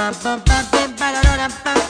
ba ba ba ba ba